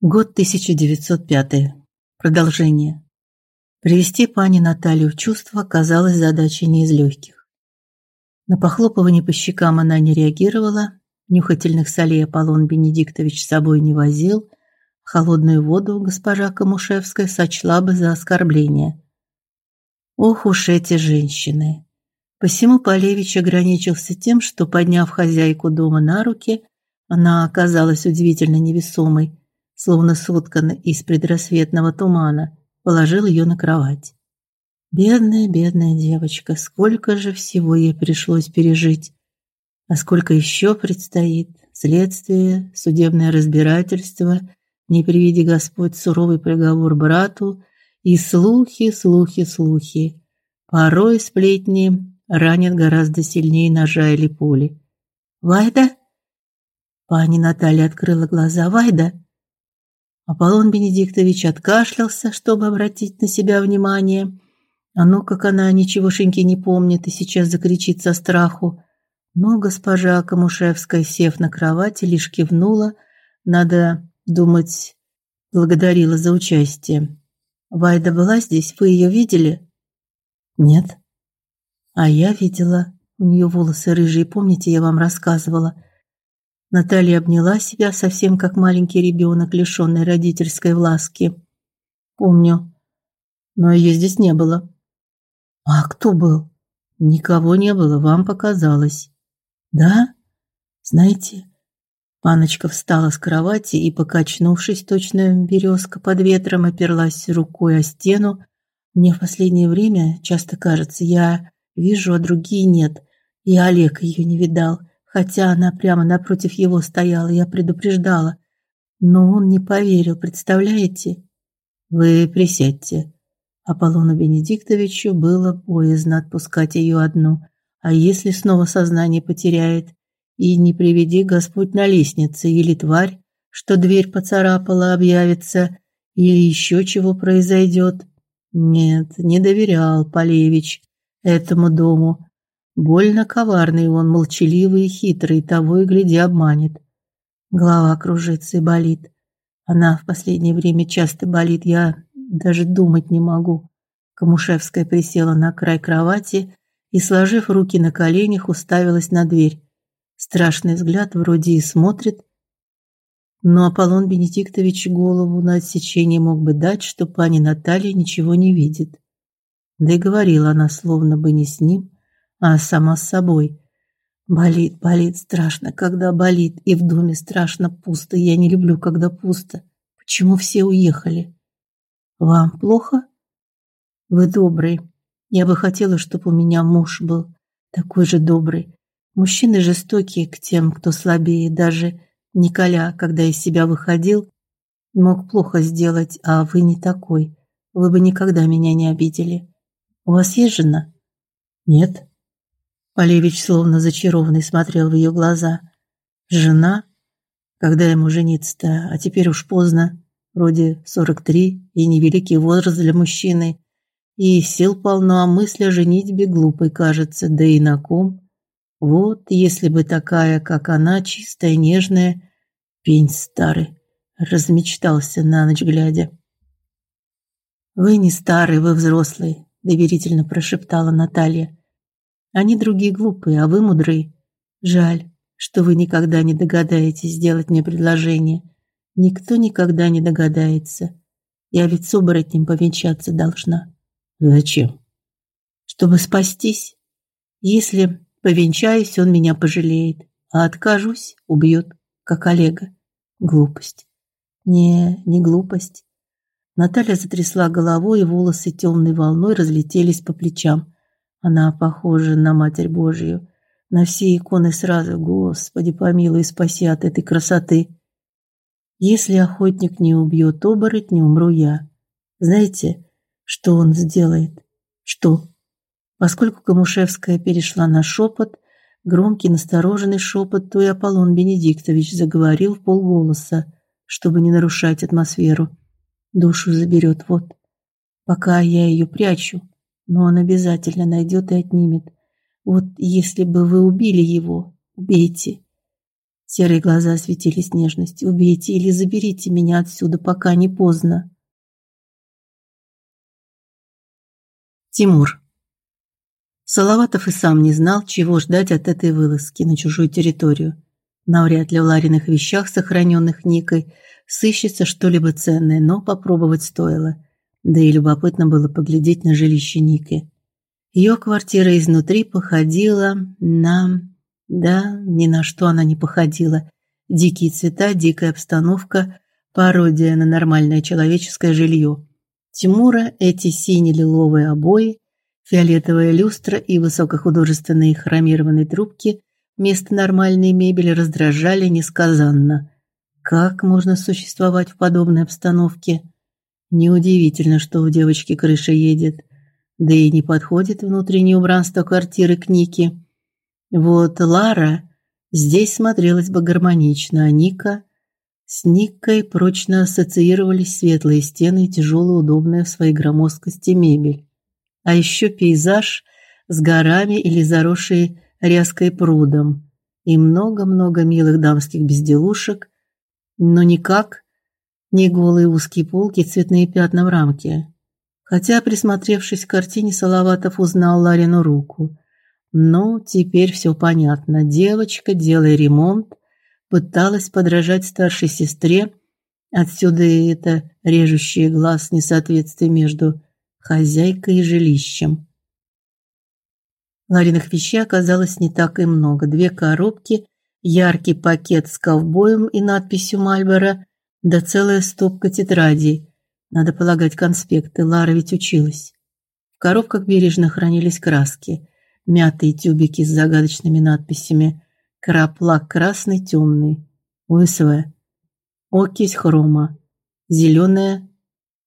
Год 1905. Продолжение. Привести пани Наталью в чувство казалось задачей не из легких. На похлопывание по щекам она не реагировала, нюхательных солей Аполлон Бенедиктович с собой не возил, холодную воду госпожа Камушевская сочла бы за оскорбление. Ох уж эти женщины. Посему Полевич ограничился тем, что подняв хозяйку дома на руки, она оказалась удивительно невесомой словно соткана из предрассветного тумана, положил ее на кровать. Бедная, бедная девочка, сколько же всего ей пришлось пережить, а сколько еще предстоит: следствие, судебное разбирательство, не приведи Господь суровый приговор брату и слухи, слухи, слухи. Порой сплетни ранят гораздо сильнее ножа или пули. Вайда? Пани Наталья открыла глаза. Вайда? Аполлон Бенедиктович откашлялся, чтобы обратить на себя внимание. А ну, как она ничегошеньки не помнит и сейчас закричит со страху. Но госпожа Камушевская, сев на кровати, лишь кивнула. Надо думать, благодарила за участие. Вайда была здесь, вы ее видели? Нет. А я видела. У нее волосы рыжие, помните, я вам рассказывала. Наталья обняла себя совсем как маленький ребенок, лишённый родительской ласки. Помню. Но ее здесь не было. А кто был? Никого не было, вам показалось. Да? Знаете, Паночка встала с кровати и, покачнувшись, точно березка под ветром, оперлась рукой о стену. Мне в последнее время часто кажется, я вижу, а другие нет. И Олег ее не видал хотя она прямо напротив его стояла, я предупреждала. Но он не поверил, представляете? Вы присядьте. Аполлону Бенедиктовичу было боязно отпускать ее одну. А если снова сознание потеряет? И не приведи Господь на лестнице, или тварь, что дверь поцарапала, объявится, или еще чего произойдет? Нет, не доверял Полевич этому дому. Больно коварный он, молчаливый и хитрый, того и гляди обманет. Голова кружится и болит. Она в последнее время часто болит, я даже думать не могу. Камушевская присела на край кровати и, сложив руки на коленях, уставилась на дверь. Страшный взгляд вроде и смотрит, но Аполлон Бенедиктович голову на отсечение мог бы дать, что пани Наталья ничего не видит. Да и говорила она словно бы не с ним, а сама с собой. Болит, болит страшно, когда болит, и в доме страшно пусто. Я не люблю, когда пусто. Почему все уехали? Вам плохо? Вы добрый. Я бы хотела, чтобы у меня муж был такой же добрый. Мужчины жестокие к тем, кто слабее, даже Николя, когда из себя выходил, мог плохо сделать, а вы не такой. Вы бы никогда меня не обидели. У вас есть жена? Нет. Полевич словно зачарованный смотрел в ее глаза. Жена, когда ему жениться-то, а теперь уж поздно, вроде 43 и невеликий возраст для мужчины. И сил полно, а мысль о женитьбе глупой кажется, да и на ком. Вот, если бы такая, как она, чистая, нежная, пень старый, размечтался на ночь глядя. Вы не старый, вы взрослый, доверительно прошептала Наталья. Они другие глупые, а вы мудрые. Жаль, что вы никогда не догадаетесь сделать мне предложение. Никто никогда не догадается. Я ведь с оборотнем повенчаться должна. Зачем? Чтобы спастись. Если повенчаюсь, он меня пожалеет, а откажусь, убьет, как Олега. Глупость. Не, не глупость. Наталья затрясла головой, и волосы темной волной разлетелись по плечам. Она похожа на Матерь Божью. На все иконы сразу, Господи, помилуй и спаси от этой красоты. Если охотник не убьет оборотня, умру я. Знаете, что он сделает? Что? Поскольку Камушевская перешла на шепот, громкий настороженный шепот, то и Аполлон Бенедиктович заговорил в полголоса, чтобы не нарушать атмосферу. Душу заберет вот. Пока я ее прячу, но он обязательно найдет и отнимет. Вот если бы вы убили его, убейте. Серые глаза светились нежностью. Убейте или заберите меня отсюда, пока не поздно. Тимур. Салаватов и сам не знал, чего ждать от этой вылазки на чужую территорию. Навряд ли в Лариных вещах, сохраненных Никой, сыщется что-либо ценное, но попробовать стоило. Да и любопытно было поглядеть на жилище Ники. Ее квартира изнутри походила на... Да, ни на что она не походила. Дикие цвета, дикая обстановка, пародия на нормальное человеческое жилье. Тимура эти сине-лиловые обои, фиолетовая люстра и высокохудожественные хромированные трубки вместо нормальной мебели раздражали несказанно. Как можно существовать в подобной обстановке? Неудивительно, что у девочки крыша едет. Да и не подходит внутреннее убранство квартиры к Нике. Вот Лара здесь смотрелась бы гармонично, а Ника с Никой прочно ассоциировались светлые стены и тяжелая, удобная в своей громоздкости мебель. А еще пейзаж с горами или заросший ряской прудом. И много-много милых дамских безделушек, но никак не голые узкие полки цветные пятна в рамке. Хотя, присмотревшись к картине, Салаватов узнал Ларину руку. Ну, теперь все понятно. Девочка, делая ремонт, пыталась подражать старшей сестре. Отсюда и это режущее глаз несоответствие между хозяйкой и жилищем. Лариных вещей оказалось не так и много. Две коробки, яркий пакет с ковбоем и надписью Мальборо, да целая стопка тетрадей. Надо полагать, конспекты. Лара ведь училась. В коробках бережно хранились краски, мятые тюбики с загадочными надписями краплак красный темный, УСВ, окись хрома, зеленая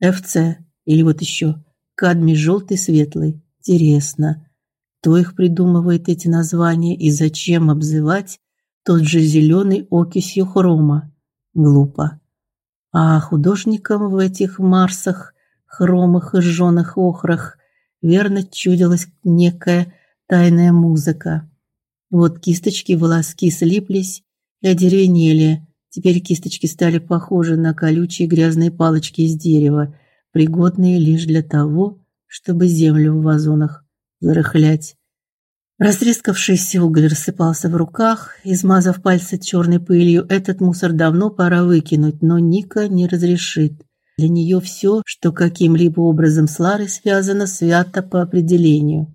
ФЦ или вот еще кадмий желтый светлый. Интересно, кто их придумывает эти названия и зачем обзывать тот же зеленый окисью хрома? Глупо. А художникам в этих марсах, хромах и жженых охрах верно чудилась некая тайная музыка. Вот кисточки, волоски слиплись и одеревенели. Теперь кисточки стали похожи на колючие грязные палочки из дерева, пригодные лишь для того, чтобы землю в вазонах зарыхлять. Растрескавшийся уголь рассыпался в руках, измазав пальцы черной пылью. Этот мусор давно пора выкинуть, но Ника не разрешит. Для нее все, что каким-либо образом с Ларой связано, свято по определению.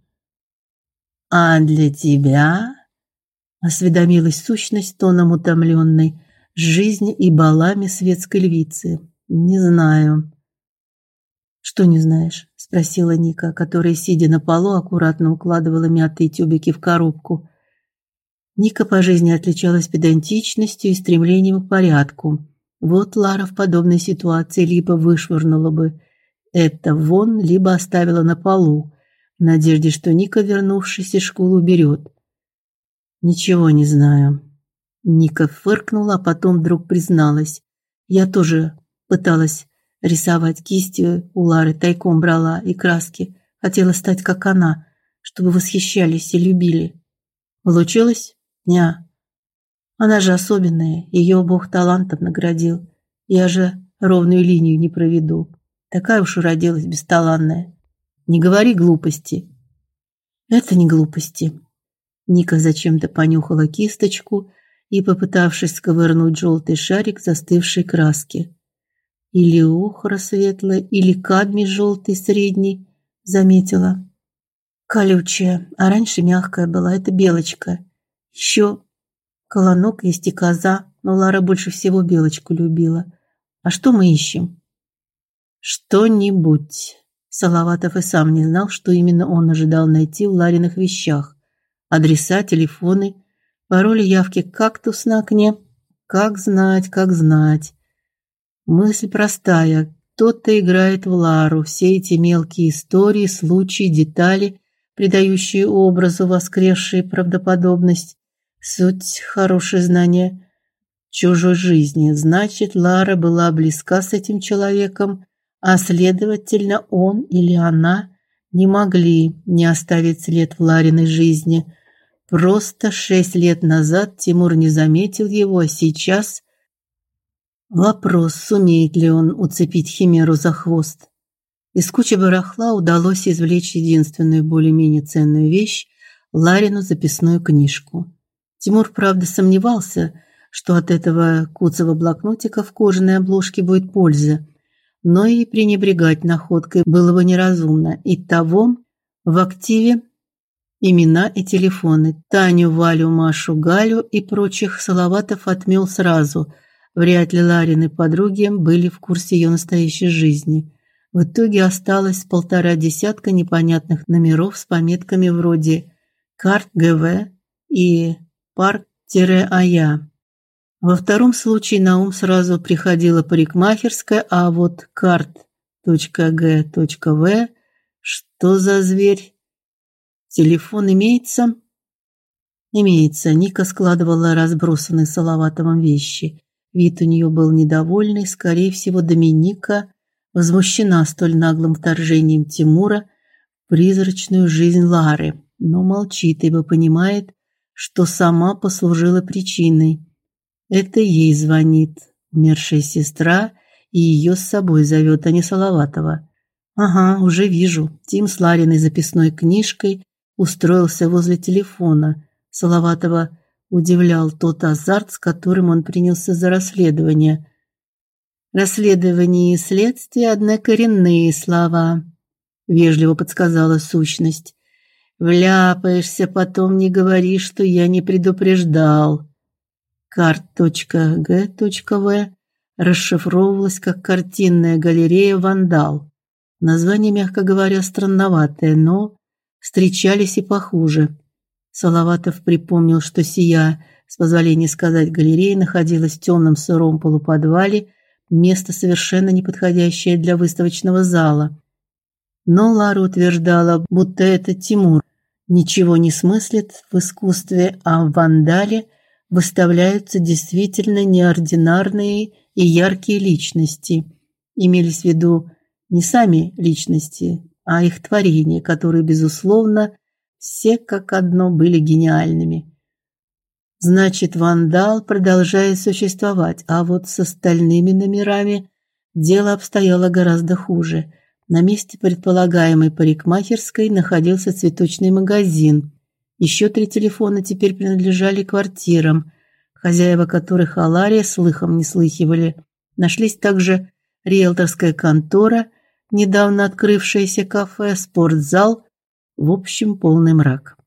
А для тебя осведомилась сущность тоном утомленной, жизнь и балами светской львицы. Не знаю. Что не знаешь? спросила Ника, которая сидя на полу аккуратно укладывала мятые тюбики в коробку. Ника по жизни отличалась педантичностью и стремлением к порядку. Вот Лара в подобной ситуации либо вышвырнула бы это вон, либо оставила на полу, в надежде, что Ника, вернувшись из школы, уберет. Ничего не знаю. Ника фыркнула, а потом вдруг призналась: "Я тоже пыталась рисовать кистью у Лары, тайком брала и краски, хотела стать как она, чтобы восхищались и любили. Получилось? Ня. Она же особенная, ее Бог талантом наградил. Я же ровную линию не проведу. Такая уж уродилась бесталанная. Не говори глупости. Это не глупости. Ника зачем-то понюхала кисточку и, попытавшись сковырнуть желтый шарик застывшей краски. Или охра светлая, или кадмий желтый средний, заметила. Колючая, а раньше мягкая была, это белочка. Еще колонок есть и коза, но Лара больше всего белочку любила. А что мы ищем? Что-нибудь. Салаватов и сам не знал, что именно он ожидал найти в Лариных вещах адреса, телефоны, пароли явки кактус на окне. Как знать, как знать. Мысль простая. Кто-то играет в Лару. Все эти мелкие истории, случаи, детали, придающие образу воскресшей правдоподобность, суть хорошее знание чужой жизни. Значит, Лара была близка с этим человеком, а следовательно, он или она не могли не оставить след в Лариной жизни. Просто шесть лет назад Тимур не заметил его, а сейчас вопрос, сумеет ли он уцепить химеру за хвост. Из кучи барахла удалось извлечь единственную более-менее ценную вещь Ларину записную книжку. Тимур, правда, сомневался, что от этого куцого блокнотика в кожаной обложке будет польза, но и пренебрегать находкой было бы неразумно. И того в активе имена и телефоны. Таню, Валю, Машу, Галю и прочих Салаватов отмел сразу. Вряд ли Ларины подруги были в курсе ее настоящей жизни. В итоге осталось полтора десятка непонятных номеров с пометками вроде «Карт ГВ» и «Парк-АЯ». Во втором случае на ум сразу приходила парикмахерская, а вот карт.г.в что за зверь? Телефон имеется? Имеется. Ника складывала разбросанные Салаватовым вещи. Вид у нее был недовольный, скорее всего, Доминика возмущена столь наглым вторжением Тимура в призрачную жизнь Лары, но молчит, ибо понимает, что сама послужила причиной. Это ей звонит умершая сестра и ее с собой зовет, а не Салаватова. Ага, уже вижу. Тим с Лариной записной книжкой устроился возле телефона. Салаватова удивлял тот азарт, с которым он принялся за расследование. Расследование и следствие однокоренные слова, вежливо подсказала сущность. Вляпаешься, потом не говори, что я не предупреждал. Карт.г.в расшифровывалась как картинная галерея Вандал. Название, мягко говоря, странноватое, но встречались и похуже. Салаватов припомнил, что сия, с позволения сказать, галерея находилась в темном сыром полуподвале место совершенно неподходящее для выставочного зала. Но Лара утверждала, будто это Тимур ничего не смыслит в искусстве, а в вандале выставляются действительно неординарные и яркие личности. Имелись в виду не сами личности, а их творения, которые, безусловно, все как одно были гениальными. Значит, вандал продолжает существовать, а вот с остальными номерами дело обстояло гораздо хуже. На месте предполагаемой парикмахерской находился цветочный магазин. Еще три телефона теперь принадлежали квартирам, хозяева которых Алария слыхом не слыхивали. Нашлись также риэлторская контора, недавно открывшееся кафе, спортзал, в общем, полный мрак.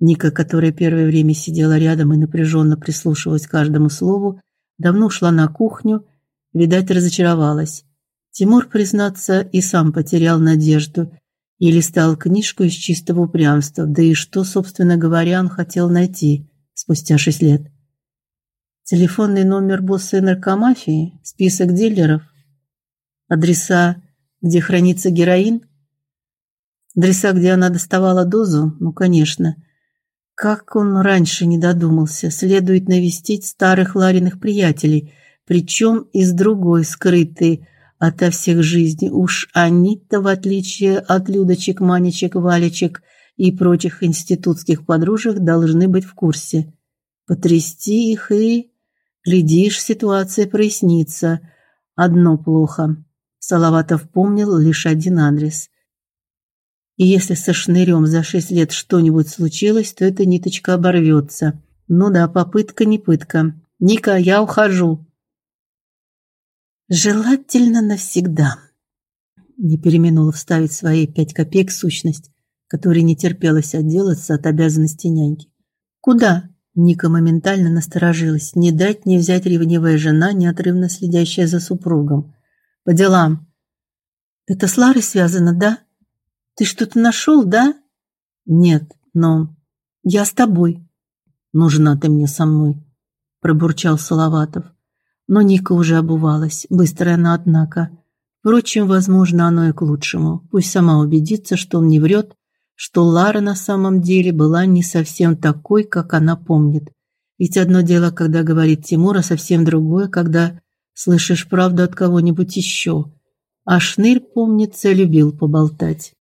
Ника, которая первое время сидела рядом и напряженно прислушивалась к каждому слову, давно ушла на кухню, видать, разочаровалась. Тимур, признаться, и сам потерял надежду и листал книжку из чистого упрямства. Да и что, собственно говоря, он хотел найти спустя шесть лет? Телефонный номер босса наркомафии, список дилеров, адреса, где хранится героин, адреса, где она доставала дозу, ну, конечно. Как он раньше не додумался, следует навестить старых Лариных приятелей, причем из другой скрытой ото всех жизни. Уж они-то, в отличие от Людочек, Манечек, Валечек и прочих институтских подружек, должны быть в курсе. Потрясти их и... Глядишь, ситуация прояснится. Одно плохо. Салаватов помнил лишь один адрес – и если со шнырем за шесть лет что-нибудь случилось, то эта ниточка оборвется. Ну да, попытка не пытка. Ника, я ухожу. Желательно навсегда. Не переминула вставить свои пять копеек сущность, которой не терпелось отделаться от обязанностей няньки. Куда? Ника моментально насторожилась. Не дать не взять ревнивая жена, неотрывно следящая за супругом. По делам. Это с Ларой связано, да? Ты что-то нашел, да? Нет, но я с тобой. Нужна ты мне со мной, пробурчал Салаватов. Но Ника уже обувалась, быстрая она однако. Впрочем, возможно, оно и к лучшему. Пусть сама убедится, что он не врет, что Лара на самом деле была не совсем такой, как она помнит. Ведь одно дело, когда говорит Тимур, а совсем другое, когда слышишь правду от кого-нибудь еще. А Шнырь, помнится, любил поболтать.